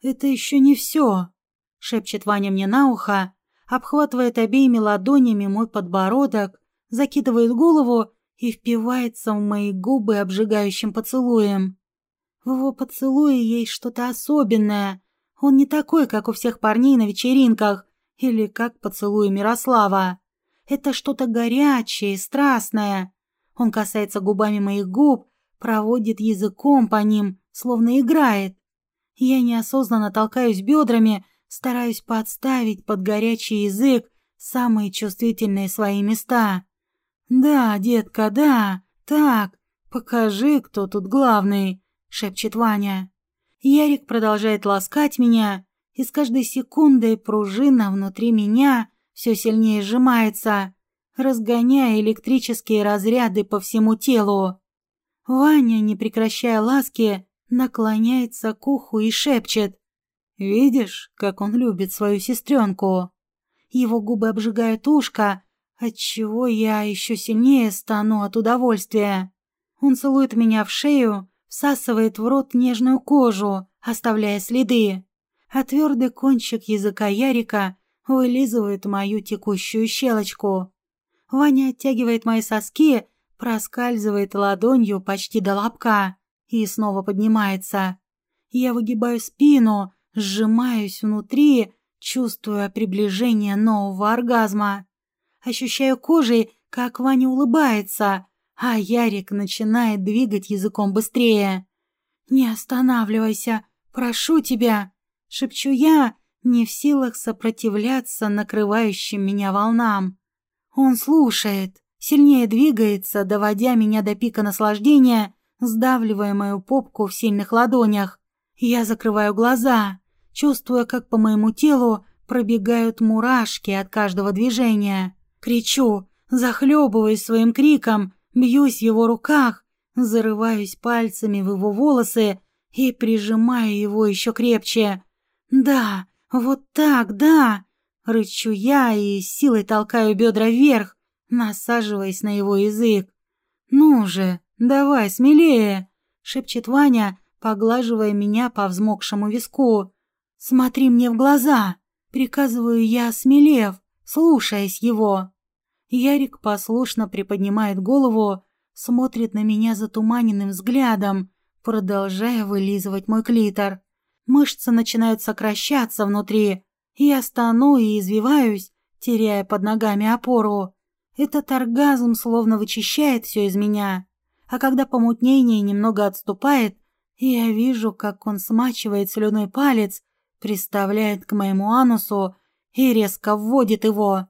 «Это еще не все», — шепчет Ваня мне на ухо, обхватывает обеими ладонями мой подбородок, закидывает голову и впивается в мои губы обжигающим поцелуем. В его поцелуе есть что-то особенное. Он не такой, как у всех парней на вечеринках или как поцелуй Мирослава. Это что-то горячее страстное. Он касается губами моих губ, проводит языком по ним, словно играет. Я неосознанно толкаюсь бедрами, стараюсь подставить под горячий язык самые чувствительные свои места. «Да, детка, да, так, покажи, кто тут главный», — шепчет Ваня. Ярик продолжает ласкать меня, и с каждой секундой пружина внутри меня все сильнее сжимается, разгоняя электрические разряды по всему телу. Ваня, не прекращая ласки, наклоняется к уху и шепчет. «Видишь, как он любит свою сестренку?» Его губы обжигают ушко, отчего я еще сильнее стану от удовольствия. Он целует меня в шею, всасывает в рот нежную кожу, оставляя следы, а твердый кончик языка Ярика вылизывает мою текущую щелочку. Ваня оттягивает мои соски, проскальзывает ладонью почти до лобка и снова поднимается. Я выгибаю спину, сжимаюсь внутри, чувствуя приближение нового оргазма. Ощущаю кожей, как Ваня улыбается, а Ярик начинает двигать языком быстрее. «Не останавливайся, прошу тебя!» — шепчу я, не в силах сопротивляться накрывающим меня волнам. Он слушает, сильнее двигается, доводя меня до пика наслаждения, сдавливая мою попку в сильных ладонях. Я закрываю глаза, чувствуя, как по моему телу пробегают мурашки от каждого движения. Кричу, захлебываюсь своим криком, бьюсь в его руках, зарываюсь пальцами в его волосы и прижимаю его еще крепче. «Да, вот так, да!» Рычу я и силой толкаю бедра вверх, насаживаясь на его язык. «Ну же, давай смелее!» — шепчет Ваня, поглаживая меня по взмокшему виску. «Смотри мне в глаза!» — приказываю я, смелев, слушаясь его. Ярик послушно приподнимает голову, смотрит на меня затуманенным взглядом, продолжая вылизывать мой клитор. Мышцы начинают сокращаться внутри, я стану и извиваюсь, теряя под ногами опору. Этот оргазм словно вычищает все из меня. А когда помутнение немного отступает, я вижу, как он смачивает слюной палец, приставляет к моему анусу и резко вводит его.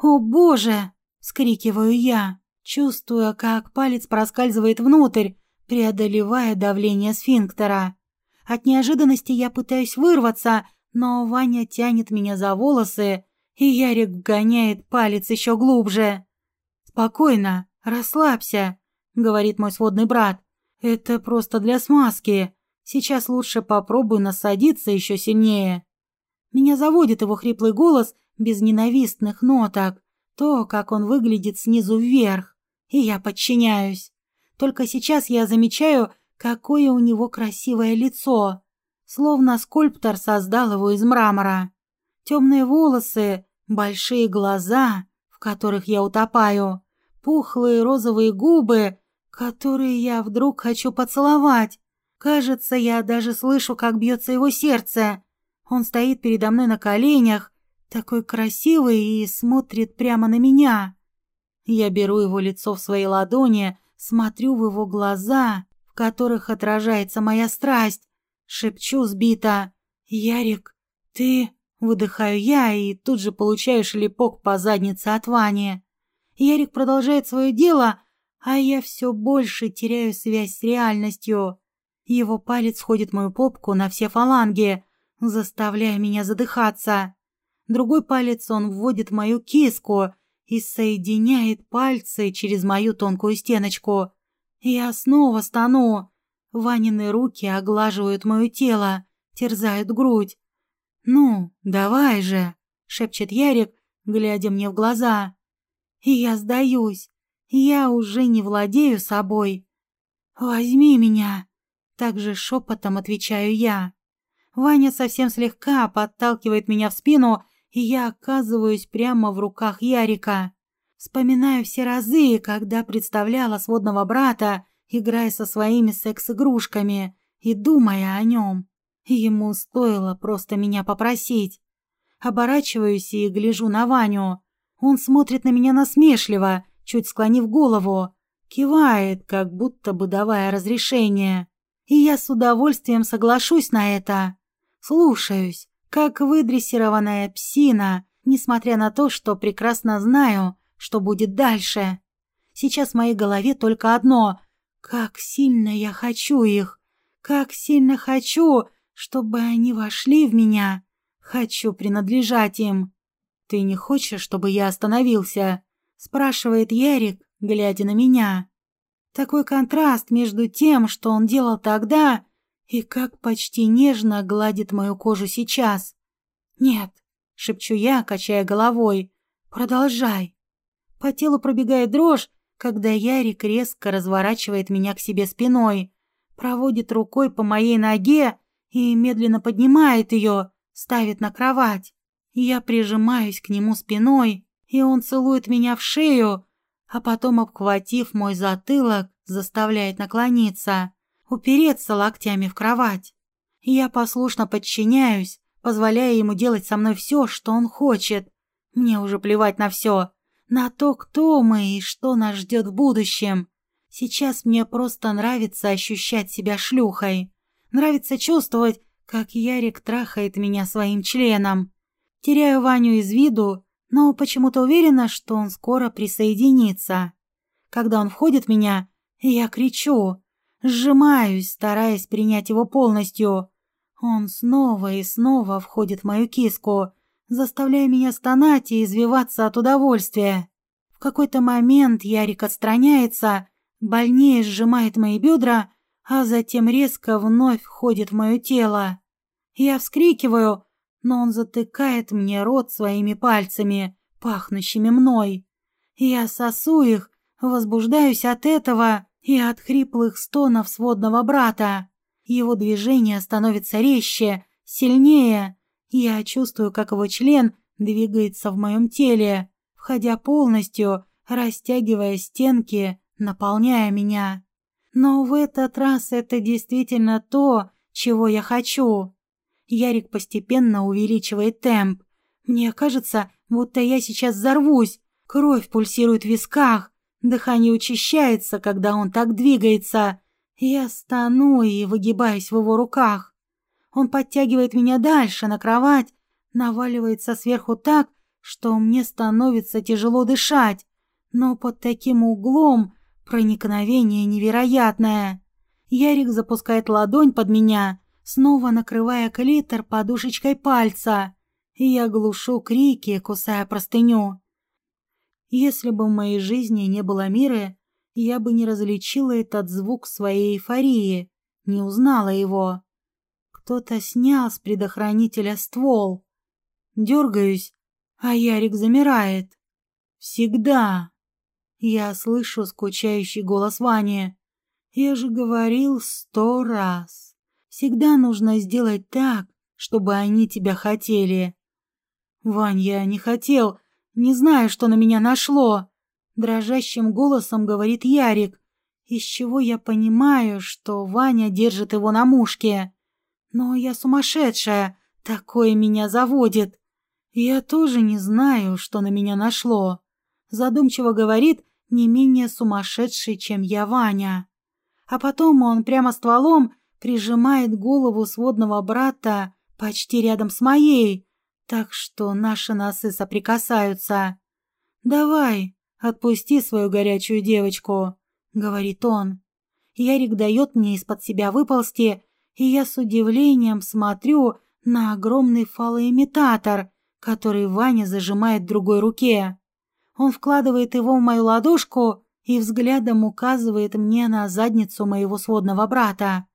«О, Боже!» — скрикиваю я, чувствуя, как палец проскальзывает внутрь, преодолевая давление сфинктера. От неожиданности я пытаюсь вырваться, но Ваня тянет меня за волосы, и Ярик вгоняет палец еще глубже. «Спокойно, расслабься», — говорит мой сводный брат. «Это просто для смазки. Сейчас лучше попробуй насадиться еще сильнее». Меня заводит его хриплый голос без ненавистных ноток, то, как он выглядит снизу вверх, и я подчиняюсь. Только сейчас я замечаю, какое у него красивое лицо, словно скульптор создал его из мрамора. Темные волосы, большие глаза, в которых я утопаю, пухлые розовые губы, которые я вдруг хочу поцеловать. Кажется, я даже слышу, как бьется его сердце. Он стоит передо мной на коленях, такой красивый и смотрит прямо на меня. Я беру его лицо в свои ладони, смотрю в его глаза, в которых отражается моя страсть, Шепчу сбито. «Ярик, ты...» Выдыхаю я и тут же получаю шлепок по заднице от Вани. Ярик продолжает свое дело, а я все больше теряю связь с реальностью. Его палец входит в мою попку на все фаланги, заставляя меня задыхаться. Другой палец он вводит мою киску и соединяет пальцы через мою тонкую стеночку. Я снова стану. Ванины руки оглаживают мое тело, терзают грудь. «Ну, давай же!» — шепчет Ярик, глядя мне в глаза. И я сдаюсь. Я уже не владею собой. «Возьми меня!» — также шепотом отвечаю я. Ваня совсем слегка подталкивает меня в спину, и я оказываюсь прямо в руках Ярика. Вспоминаю все разы, когда представляла сводного брата, играя со своими секс-игрушками и думая о нем. Ему стоило просто меня попросить. Оборачиваюсь и гляжу на Ваню. Он смотрит на меня насмешливо, чуть склонив голову. Кивает, как будто бы давая разрешение. И я с удовольствием соглашусь на это. Слушаюсь, как выдрессированная псина, несмотря на то, что прекрасно знаю, что будет дальше. Сейчас в моей голове только одно — как сильно я хочу их, как сильно хочу, чтобы они вошли в меня. Хочу принадлежать им. «Ты не хочешь, чтобы я остановился?» — спрашивает Ярик, глядя на меня. Такой контраст между тем, что он делал тогда, и как почти нежно гладит мою кожу сейчас. «Нет», — шепчу я, качая головой, — «продолжай». По телу пробегает дрожь, когда Ярик резко разворачивает меня к себе спиной, проводит рукой по моей ноге и медленно поднимает ее, ставит на кровать. Я прижимаюсь к нему спиной, и он целует меня в шею, а потом, обхватив мой затылок, заставляет наклониться, упереться локтями в кровать. Я послушно подчиняюсь, позволяя ему делать со мной все, что он хочет. Мне уже плевать на все, на то, кто мы и что нас ждет в будущем. Сейчас мне просто нравится ощущать себя шлюхой. Нравится чувствовать, как Ярик трахает меня своим членом. Теряю Ваню из виду, но почему-то уверена, что он скоро присоединится. Когда он входит в меня, я кричу, сжимаюсь, стараясь принять его полностью. Он снова и снова входит в мою киску, заставляя меня стонать и извиваться от удовольствия. В какой-то момент Ярик отстраняется, больнее сжимает мои бедра, а затем резко вновь входит в мое тело. Я вскрикиваю, но он затыкает мне рот своими пальцами, пахнущими мной. Я сосу их, возбуждаюсь от этого и от хриплых стонов сводного брата. Его движение становится резче, сильнее, я чувствую, как его член двигается в моем теле, входя полностью, растягивая стенки, наполняя меня. Но в этот раз это действительно то, чего я хочу. Ярик постепенно увеличивает темп. Мне кажется, будто я сейчас взорвусь. Кровь пульсирует в висках, дыхание учащается, когда он так двигается. Я стану и выгибаюсь в его руках. Он подтягивает меня дальше, на кровать, наваливается сверху так, что мне становится тяжело дышать, но под таким углом проникновение невероятное. Ярик запускает ладонь под меня, снова накрывая клитор подушечкой пальца, и я глушу крики, кусая простыню. Если бы в моей жизни не было мира, я бы не различила этот звук своей эйфории, не узнала его. Кто-то снял с предохранителя ствол. Дергаюсь, а Ярик замирает. Всегда. Я слышу скучающий голос Вани. Я же говорил сто раз. Всегда нужно сделать так, чтобы они тебя хотели. Вань, я не хотел, не знаю, что на меня нашло. Дрожащим голосом говорит Ярик, из чего я понимаю, что Ваня держит его на мушке. Но я сумасшедшая, такое меня заводит. Я тоже не знаю, что на меня нашло. Задумчиво говорит не менее сумасшедший, чем я, Ваня. А потом он прямо стволом прижимает голову сводного брата почти рядом с моей, так что наши носы соприкасаются. «Давай, отпусти свою горячую девочку», — говорит он. Ярик дает мне из-под себя выползти и я с удивлением смотрю на огромный фалоимитатор, который Ваня зажимает в другой руке. Он вкладывает его в мою ладошку и взглядом указывает мне на задницу моего сводного брата.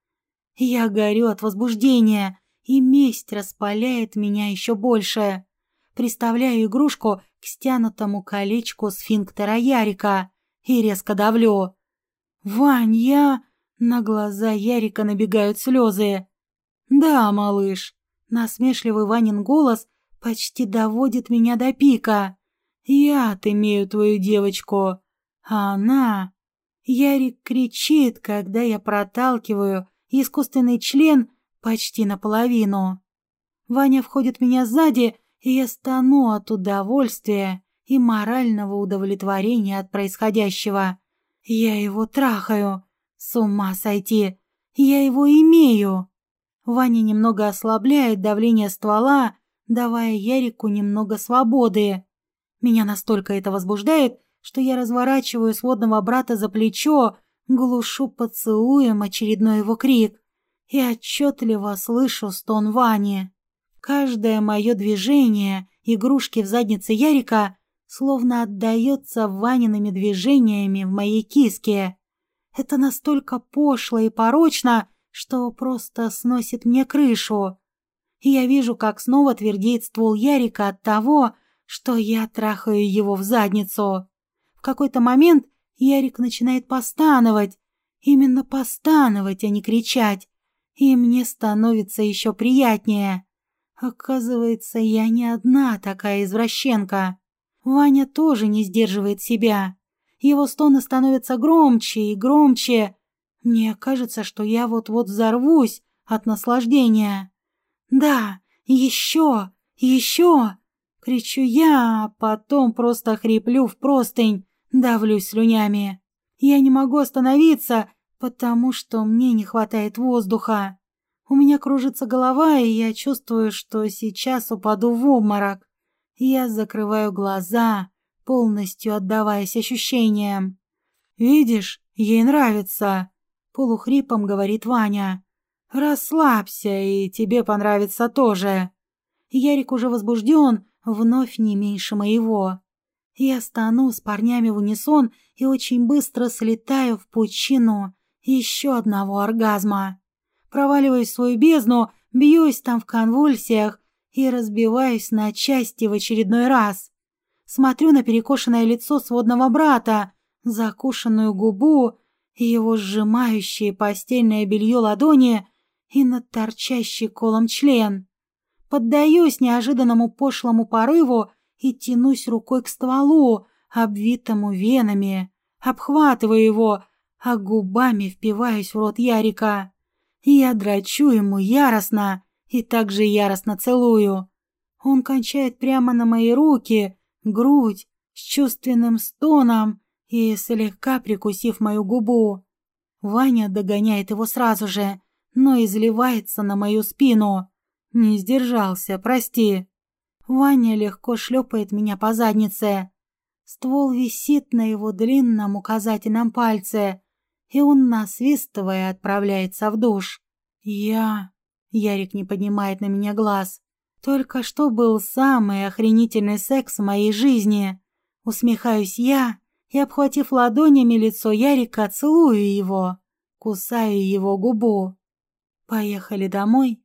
Я горю от возбуждения, и месть распаляет меня еще больше. Приставляю игрушку к стянутому колечку сфинктера Ярика и резко давлю. «Вань, я...» На глаза Ярика набегают слезы. «Да, малыш». Насмешливый Ванин голос почти доводит меня до пика. «Я имею твою девочку, а она...» Ярик кричит, когда я проталкиваю искусственный член почти наполовину. Ваня входит меня сзади, и я стану от удовольствия и морального удовлетворения от происходящего. Я его трахаю. С ума сойти. Я его имею. Ваня немного ослабляет давление ствола, давая Ярику немного свободы. Меня настолько это возбуждает, что я разворачиваю сводного брата за плечо, глушу поцелуем очередной его крик и отчетливо слышу стон Вани. Каждое мое движение игрушки в заднице Ярика словно отдается Ваниными движениями в моей киске. Это настолько пошло и порочно, что просто сносит мне крышу. И я вижу, как снова твердеет ствол Ярика от того, что я трахаю его в задницу. В какой-то момент Ярик начинает постановать, именно постановать, а не кричать, и мне становится еще приятнее. Оказывается, я не одна такая извращенка. Ваня тоже не сдерживает себя. Его стоны становятся громче и громче. Мне кажется, что я вот-вот взорвусь от наслаждения. «Да, еще, еще!» — кричу я, а потом просто хриплю в простынь, давлюсь слюнями. Я не могу остановиться, потому что мне не хватает воздуха. У меня кружится голова, и я чувствую, что сейчас упаду в обморок. Я закрываю глаза, полностью отдаваясь ощущениям. «Видишь, ей нравится», — полухрипом говорит Ваня. «Расслабься, и тебе понравится тоже». Ярик уже возбужден, вновь не меньше моего. Я стану с парнями в унисон и очень быстро слетаю в пучину еще одного оргазма. Проваливаюсь в свою бездну, бьюсь там в конвульсиях, и разбиваюсь на части в очередной раз. Смотрю на перекошенное лицо сводного брата, закушенную губу, его сжимающие постельное белье ладони и на торчащий колом член. Поддаюсь неожиданному пошлому порыву и тянусь рукой к стволу, обвитому венами, обхватываю его, а губами впиваюсь в рот Ярика. Я драчу ему яростно, и также яростно целую. Он кончает прямо на мои руки, грудь, с чувственным стоном и слегка прикусив мою губу. Ваня догоняет его сразу же, но изливается на мою спину. Не сдержался, прости. Ваня легко шлепает меня по заднице. Ствол висит на его длинном указательном пальце, и он, насвистывая, отправляется в душ. Я Ярик не поднимает на меня глаз. Только что был самый охренительный секс в моей жизни. Усмехаюсь я и, обхватив ладонями лицо Ярика, целую его, кусаю его губу. Поехали домой